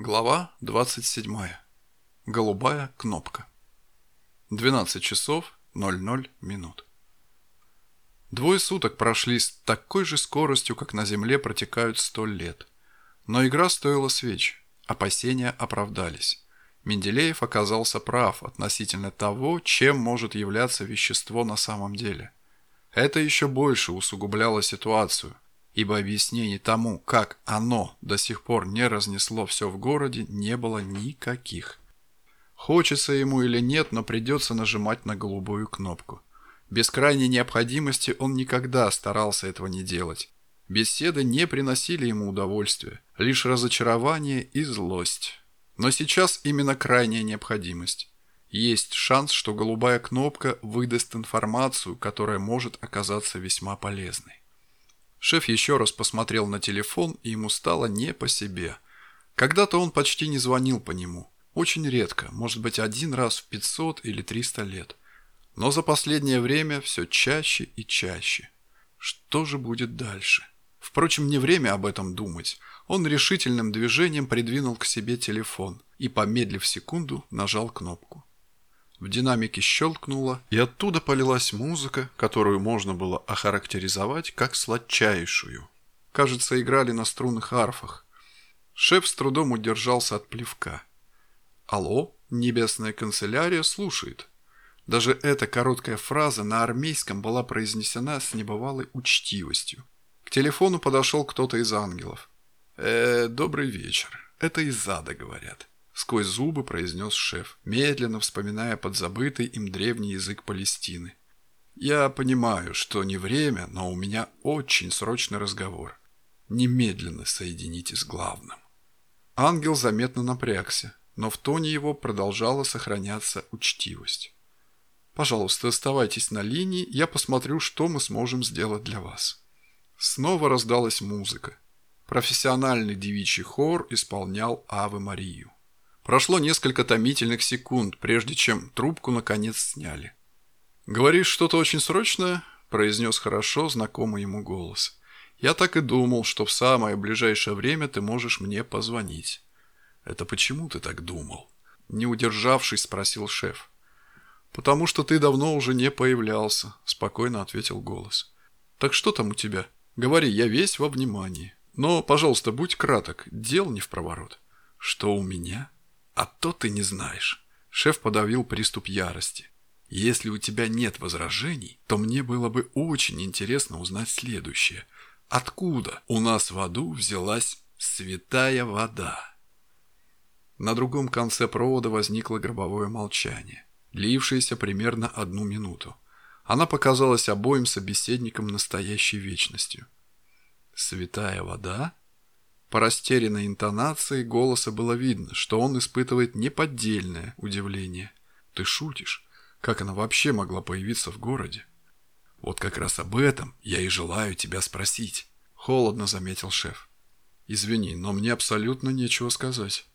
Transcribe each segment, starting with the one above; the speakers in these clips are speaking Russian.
Глава 27. Голубая кнопка. 12 часов 00 минут. Двое суток прошли с такой же скоростью, как на Земле протекают сто лет. Но игра стоила свеч. Опасения оправдались. Менделеев оказался прав относительно того, чем может являться вещество на самом деле. Это еще больше усугубляло ситуацию – ибо объяснений тому, как оно до сих пор не разнесло все в городе, не было никаких. Хочется ему или нет, но придется нажимать на голубую кнопку. Без крайней необходимости он никогда старался этого не делать. Беседы не приносили ему удовольствия, лишь разочарование и злость. Но сейчас именно крайняя необходимость. Есть шанс, что голубая кнопка выдаст информацию, которая может оказаться весьма полезной. Шеф еще раз посмотрел на телефон, и ему стало не по себе. Когда-то он почти не звонил по нему. Очень редко, может быть один раз в 500 или 300 лет. Но за последнее время все чаще и чаще. Что же будет дальше? Впрочем, не время об этом думать. Он решительным движением придвинул к себе телефон и, помедлив секунду, нажал кнопку. В динамике щелкнуло, и оттуда полилась музыка, которую можно было охарактеризовать как сладчайшую. Кажется, играли на струнных арфах. Шеф с трудом удержался от плевка. «Алло, небесная канцелярия слушает». Даже эта короткая фраза на армейском была произнесена с небывалой учтивостью. К телефону подошел кто-то из ангелов. «Э, добрый вечер. Это из ада, говорят сквозь зубы произнес шеф, медленно вспоминая подзабытый им древний язык Палестины. «Я понимаю, что не время, но у меня очень срочный разговор. Немедленно соедините с главным». Ангел заметно напрягся, но в тоне его продолжала сохраняться учтивость. «Пожалуйста, оставайтесь на линии, я посмотрю, что мы сможем сделать для вас». Снова раздалась музыка. Профессиональный девичий хор исполнял «Аве Марию». Прошло несколько томительных секунд, прежде чем трубку наконец сняли. «Говоришь что-то очень срочное?» – произнес хорошо знакомый ему голос. «Я так и думал, что в самое ближайшее время ты можешь мне позвонить». «Это почему ты так думал?» – не удержавшись, спросил шеф. «Потому что ты давно уже не появлялся», – спокойно ответил голос. «Так что там у тебя? Говори, я весь во внимании. Но, пожалуйста, будь краток, дел не в проворот». «Что у меня?» А то ты не знаешь. Шеф подавил приступ ярости. Если у тебя нет возражений, то мне было бы очень интересно узнать следующее. Откуда у нас в аду взялась святая вода? На другом конце провода возникло гробовое молчание, длившееся примерно одну минуту. Она показалась обоим собеседникам настоящей вечностью. «Святая вода?» По растерянной интонации голоса было видно, что он испытывает неподдельное удивление. «Ты шутишь? Как она вообще могла появиться в городе?» «Вот как раз об этом я и желаю тебя спросить», — холодно заметил шеф. «Извини, но мне абсолютно нечего сказать».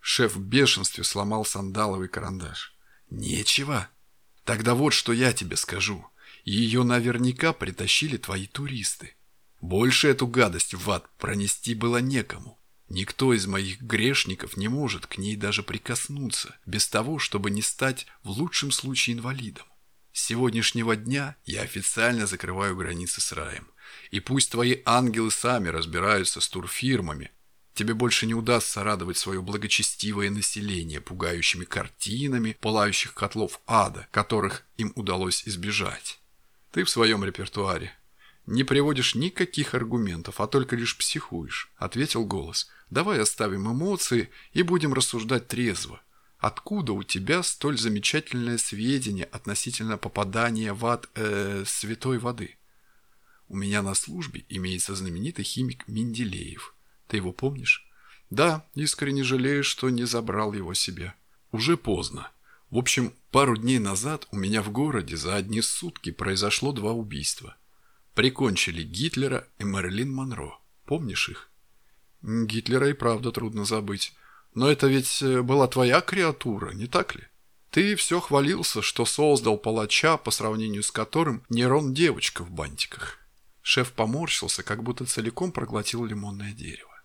Шеф в бешенстве сломал сандаловый карандаш. «Нечего? Тогда вот что я тебе скажу. Ее наверняка притащили твои туристы. Больше эту гадость в ад пронести было некому. Никто из моих грешников не может к ней даже прикоснуться, без того, чтобы не стать в лучшем случае инвалидом. С сегодняшнего дня я официально закрываю границы с раем. И пусть твои ангелы сами разбираются с турфирмами, тебе больше не удастся радовать свое благочестивое население пугающими картинами пылающих котлов ада, которых им удалось избежать. Ты в своем репертуаре «Не приводишь никаких аргументов, а только лишь психуешь», — ответил голос. «Давай оставим эмоции и будем рассуждать трезво. Откуда у тебя столь замечательное сведение относительно попадания в ад э, святой воды?» «У меня на службе имеется знаменитый химик Менделеев. Ты его помнишь?» «Да, искренне жалею, что не забрал его себе. Уже поздно. В общем, пару дней назад у меня в городе за одни сутки произошло два убийства» прикончили Гитлера и Мэрилин Монро. Помнишь их? Гитлера и правда трудно забыть. Но это ведь э, была твоя креатура, не так ли? Ты все хвалился, что создал палача, по сравнению с которым Нерон девочка в бантиках. Шеф поморщился, как будто целиком проглотил лимонное дерево.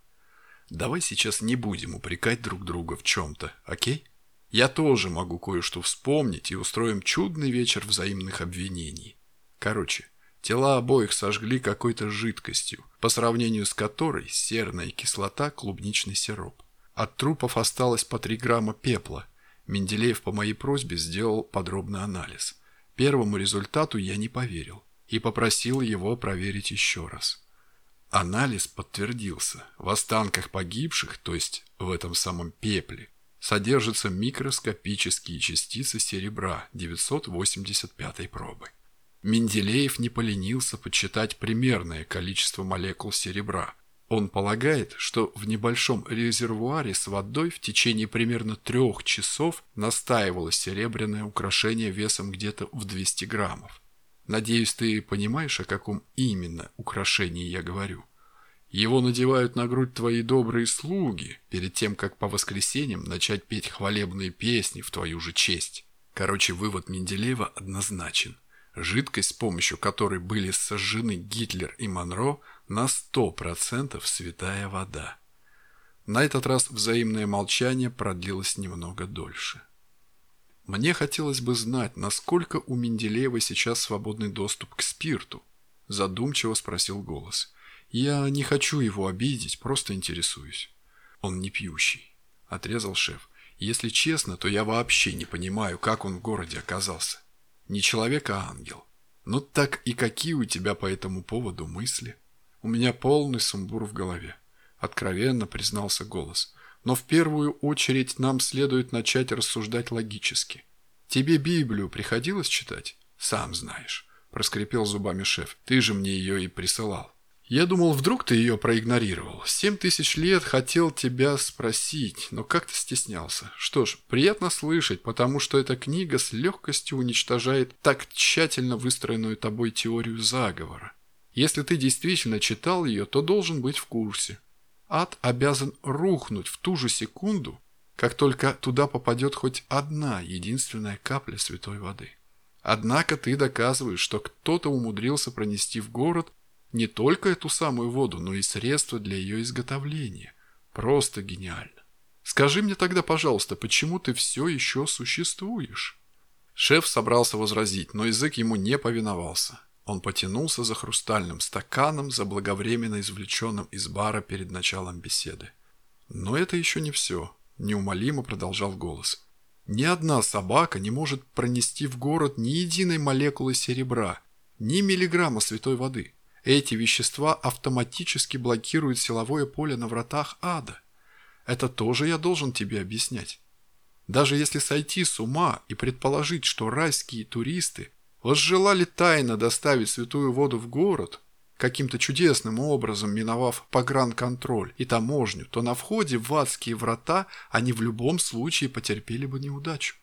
давай сейчас не будем упрекать друг друга в чем-то, окей? Я тоже могу кое-что вспомнить и устроим чудный вечер взаимных обвинений. Короче, тела обоих сожгли какой-то жидкостью, по сравнению с которой серная кислота – клубничный сироп. От трупов осталось по 3 грамма пепла. Менделеев по моей просьбе сделал подробный анализ. Первому результату я не поверил и попросил его проверить еще раз. Анализ подтвердился. В останках погибших, то есть в этом самом пепле, содержатся микроскопические частицы серебра 985 пробы. Менделеев не поленился подсчитать примерное количество молекул серебра. Он полагает, что в небольшом резервуаре с водой в течение примерно трех часов настаивалось серебряное украшение весом где-то в 200 граммов. Надеюсь, ты понимаешь, о каком именно украшении я говорю. Его надевают на грудь твои добрые слуги, перед тем, как по воскресеньям начать петь хвалебные песни в твою же честь. Короче, вывод Менделеева однозначен. Жидкость, с помощью которой были сожжены Гитлер и Монро, на 100% святая вода. На этот раз взаимное молчание продлилось немного дольше. Мне хотелось бы знать, насколько у Менделеева сейчас свободный доступ к спирту, задумчиво спросил голос. Я не хочу его обидеть, просто интересуюсь. Он не пьющий, отрезал шеф. Если честно, то я вообще не понимаю, как он в городе оказался. Не человек, а ангел. Ну так и какие у тебя по этому поводу мысли? У меня полный сумбур в голове. Откровенно признался голос. Но в первую очередь нам следует начать рассуждать логически. Тебе Библию приходилось читать? Сам знаешь, проскрипел зубами шеф. Ты же мне ее и присылал. Я думал, вдруг ты ее проигнорировал. Семь тысяч лет хотел тебя спросить, но как-то стеснялся. Что ж, приятно слышать, потому что эта книга с легкостью уничтожает так тщательно выстроенную тобой теорию заговора. Если ты действительно читал ее, то должен быть в курсе. Ад обязан рухнуть в ту же секунду, как только туда попадет хоть одна единственная капля святой воды. Однако ты доказываешь, что кто-то умудрился пронести в город не только эту самую воду, но и средства для ее изготовления. Просто гениально. Скажи мне тогда, пожалуйста, почему ты все еще существуешь?» Шеф собрался возразить, но язык ему не повиновался. Он потянулся за хрустальным стаканом, заблаговременно извлеченным из бара перед началом беседы. Но это еще не все, неумолимо продолжал голос. Ни одна собака не может пронести в город ни единой молекулы серебра, ни миллиграмма святой воды. Эти вещества автоматически блокируют силовое поле на вратах ада. Это тоже я должен тебе объяснять. Даже если сойти с ума и предположить, что райские туристы возжелали тайно доставить святую воду в город, каким-то чудесным образом миновав погранконтроль и таможню, то на входе в адские врата они в любом случае потерпели бы неудачу.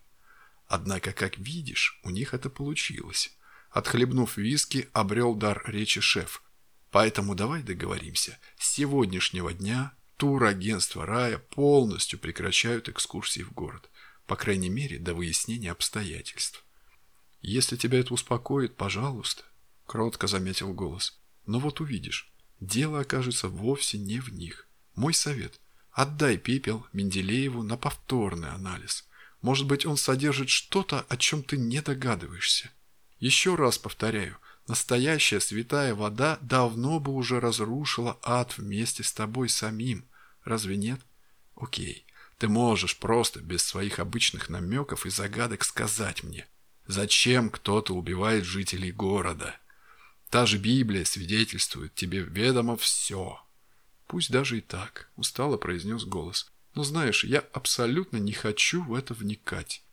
Однако, как видишь, у них это получилось. Отхлебнув виски, обрел дар речи шеф. Поэтому давай договоримся. С сегодняшнего дня турагентства рая полностью прекращают экскурсии в город. По крайней мере, до выяснения обстоятельств. «Если тебя это успокоит, пожалуйста», — кротко заметил голос. «Но вот увидишь, дело окажется вовсе не в них. Мой совет — отдай пепел Менделееву на повторный анализ. Может быть, он содержит что-то, о чем ты не догадываешься. Еще раз повторяю, настоящая святая вода давно бы уже разрушила ад вместе с тобой самим. Разве нет? Окей, ты можешь просто без своих обычных намеков и загадок сказать мне — Зачем кто-то убивает жителей города? Та же Библия свидетельствует, тебе ведомо все. Пусть даже и так, устало произнес голос. Но знаешь, я абсолютно не хочу в это вникать.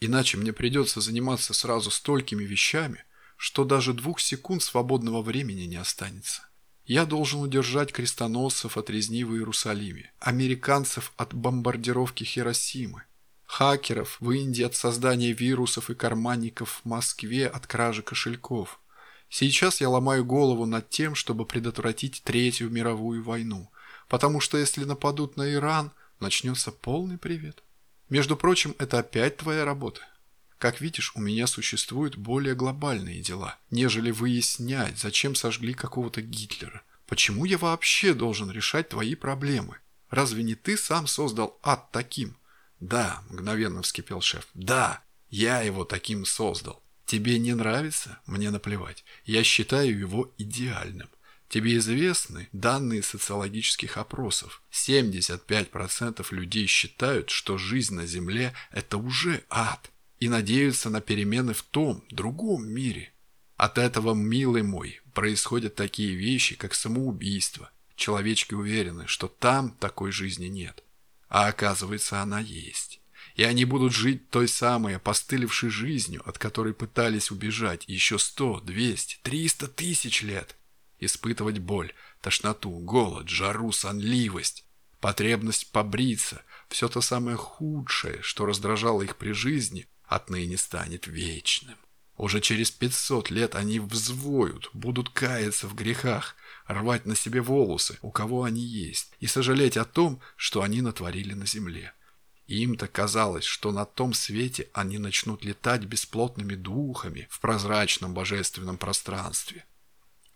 Иначе мне придется заниматься сразу столькими вещами, что даже двух секунд свободного времени не останется. Я должен удержать крестоносцев от резни в Иерусалиме, американцев от бомбардировки Хиросимы, хакеров в Индии от создания вирусов и карманников в Москве от кражи кошельков. Сейчас я ломаю голову над тем, чтобы предотвратить Третью мировую войну, потому что если нападут на Иран, начнется полный привет. Между прочим, это опять твоя работа. Как видишь, у меня существуют более глобальные дела, нежели выяснять, зачем сожгли какого-то Гитлера. Почему я вообще должен решать твои проблемы? Разве не ты сам создал ад таким?» «Да», — мгновенно вскипел шеф. «Да, я его таким создал. Тебе не нравится? Мне наплевать. Я считаю его идеальным. Тебе известны данные социологических опросов. 75% людей считают, что жизнь на Земле – это уже ад, и надеются на перемены в том, другом мире. От этого, милый мой, происходят такие вещи, как самоубийство. Человечки уверены, что там такой жизни нет. А оказывается, она есть. И они будут жить той самой опостылевшей жизнью, от которой пытались убежать еще 100, 200, 300 тысяч лет. Испытывать боль, тошноту, голод, жару, сонливость, потребность побриться – все то самое худшее, что раздражало их при жизни, отныне станет вечным. Уже через 500 лет они взвоют, будут каяться в грехах, рвать на себе волосы, у кого они есть, и сожалеть о том, что они натворили на земле. Им-то казалось, что на том свете они начнут летать бесплотными духами в прозрачном божественном пространстве.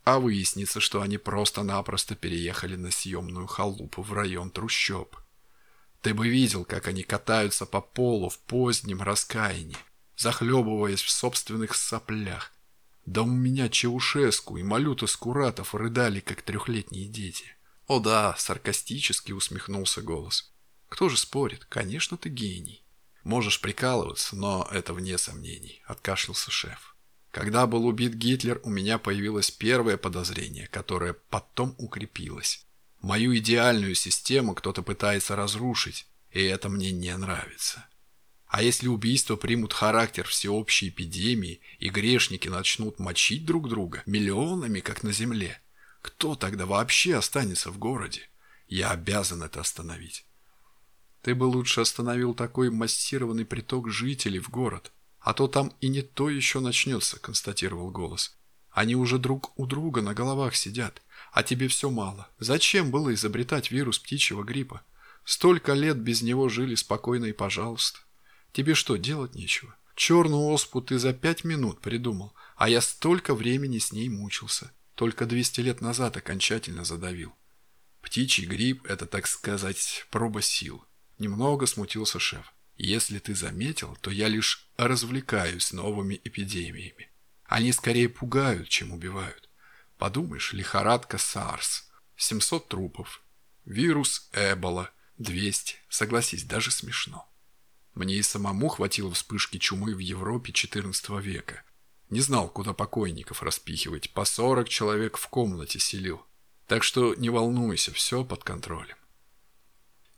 А выяснится, что они просто-напросто переехали на съемную халупу в район трущоб. Ты бы видел, как они катаются по полу в позднем раскаянии, захлебываясь в собственных соплях. Да у меня Чаушеску и Малюта Скуратов рыдали, как трехлетние дети. О да, саркастически усмехнулся голос. Кто же спорит? Конечно, ты гений. Можешь прикалываться, но это вне сомнений, откашлялся шеф. Когда был убит Гитлер, у меня появилось первое подозрение, которое потом укрепилось. Мою идеальную систему кто-то пытается разрушить, и это мне не нравится. А если убийства примут характер всеобщей эпидемии, и грешники начнут мочить друг друга миллионами, как на земле, кто тогда вообще останется в городе? Я обязан это остановить. Ты бы лучше остановил такой массированный приток жителей в город. А то там и не то еще начнется, констатировал голос. Они уже друг у друга на головах сидят, а тебе все мало. Зачем было изобретать вирус птичьего гриппа? Столько лет без него жили спокойно и пожалуйста. Тебе что, делать нечего? Черную оспу ты за пять минут придумал, а я столько времени с ней мучился. Только 200 лет назад окончательно задавил. Птичий грипп – это, так сказать, проба сил. Немного смутился шеф. Если ты заметил, то я лишь развлекаюсь новыми эпидемиями. Они скорее пугают, чем убивают. Подумаешь, лихорадка САРС, 700 трупов, вирус Эбола, 200, согласись, даже смешно. Мне и самому хватило вспышки чумы в Европе XIV века. Не знал, куда покойников распихивать, по 40 человек в комнате селил. Так что не волнуйся, все под контролем.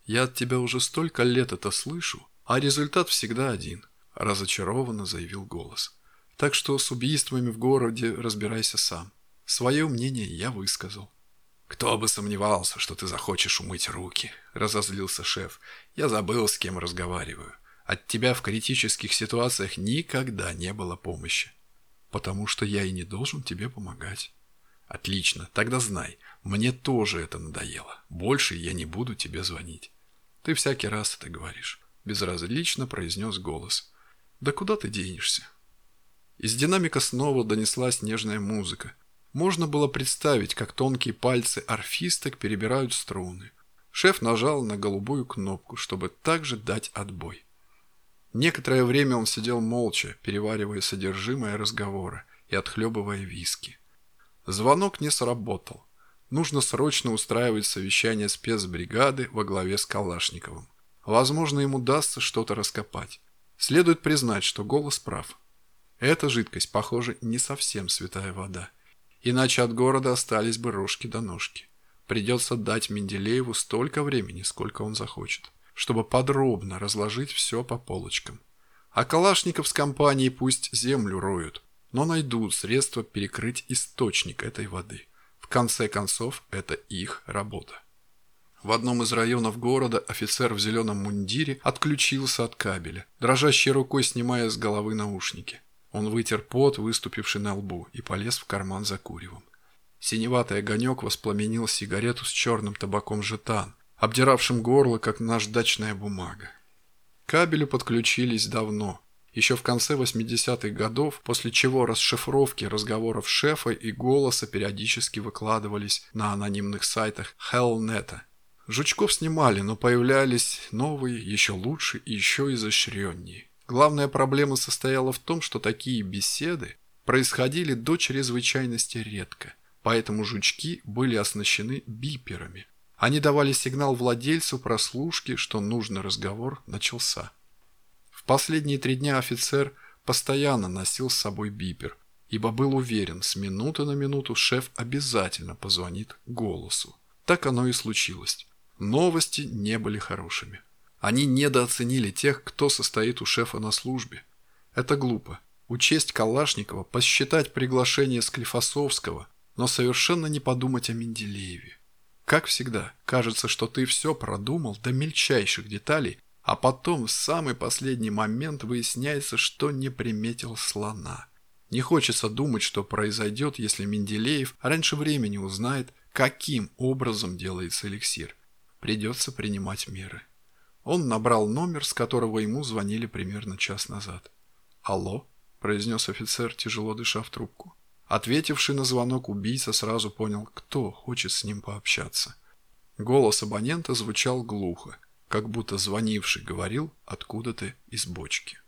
Я от тебя уже столько лет это слышу, а результат всегда один», – разочарованно заявил голос. «Так что с убийствами в городе разбирайся сам. Свое мнение я высказал». «Кто бы сомневался, что ты захочешь умыть руки», – разозлился шеф. «Я забыл, с кем разговариваю. От тебя в критических ситуациях никогда не было помощи. Потому что я и не должен тебе помогать». «Отлично, тогда знай, мне тоже это надоело. Больше я не буду тебе звонить». «Ты всякий раз это говоришь», – безразлично произнес голос. «Да куда ты денешься?» Из динамика снова донеслась нежная музыка. Можно было представить, как тонкие пальцы орфисток перебирают струны. Шеф нажал на голубую кнопку, чтобы также дать отбой. Некоторое время он сидел молча, переваривая содержимое разговора и отхлебывая виски. Звонок не сработал. Нужно срочно устраивать совещание спецбригады во главе с Калашниковым. Возможно, им удастся что-то раскопать. Следует признать, что голос прав. Эта жидкость, похоже, не совсем святая вода. Иначе от города остались бы рожки до ножки. Придется дать Менделееву столько времени, сколько он захочет, чтобы подробно разложить все по полочкам. А Калашников с компанией пусть землю роют, но найдут средства перекрыть источник этой воды. В конце концов, это их работа. В одном из районов города офицер в зеленом мундире отключился от кабеля, дрожащей рукой снимая с головы наушники. Он вытер пот, выступивший на лбу, и полез в карман за куревом. Синеватый огонек воспламенил сигарету с черным табаком жетан, обдиравшим горло, как наждачная бумага. Кабелю подключились давно, еще в конце 80-х годов, после чего расшифровки разговоров шефа и голоса периодически выкладывались на анонимных сайтах Hellnet. Жучков снимали, но появлялись новые, еще лучше и еще изощреннее. Главная проблема состояла в том, что такие беседы происходили до чрезвычайности редко, поэтому жучки были оснащены биперами. Они давали сигнал владельцу прослушки, что нужный разговор начался. В последние три дня офицер постоянно носил с собой бипер, ибо был уверен, с минуты на минуту шеф обязательно позвонит голосу. Так оно и случилось. Новости не были хорошими. Они недооценили тех, кто состоит у шефа на службе. Это глупо. Учесть Калашникова, посчитать приглашение Склифосовского, но совершенно не подумать о Менделееве. Как всегда, кажется, что ты все продумал до мельчайших деталей, а потом в самый последний момент выясняется, что не приметил слона. Не хочется думать, что произойдет, если Менделеев раньше времени узнает, каким образом делается эликсир. Придется принимать меры. Он набрал номер, с которого ему звонили примерно час назад. «Алло?» – произнес офицер, тяжело дыша в трубку. Ответивший на звонок убийца сразу понял, кто хочет с ним пообщаться. Голос абонента звучал глухо, как будто звонивший говорил откуда-то из бочки.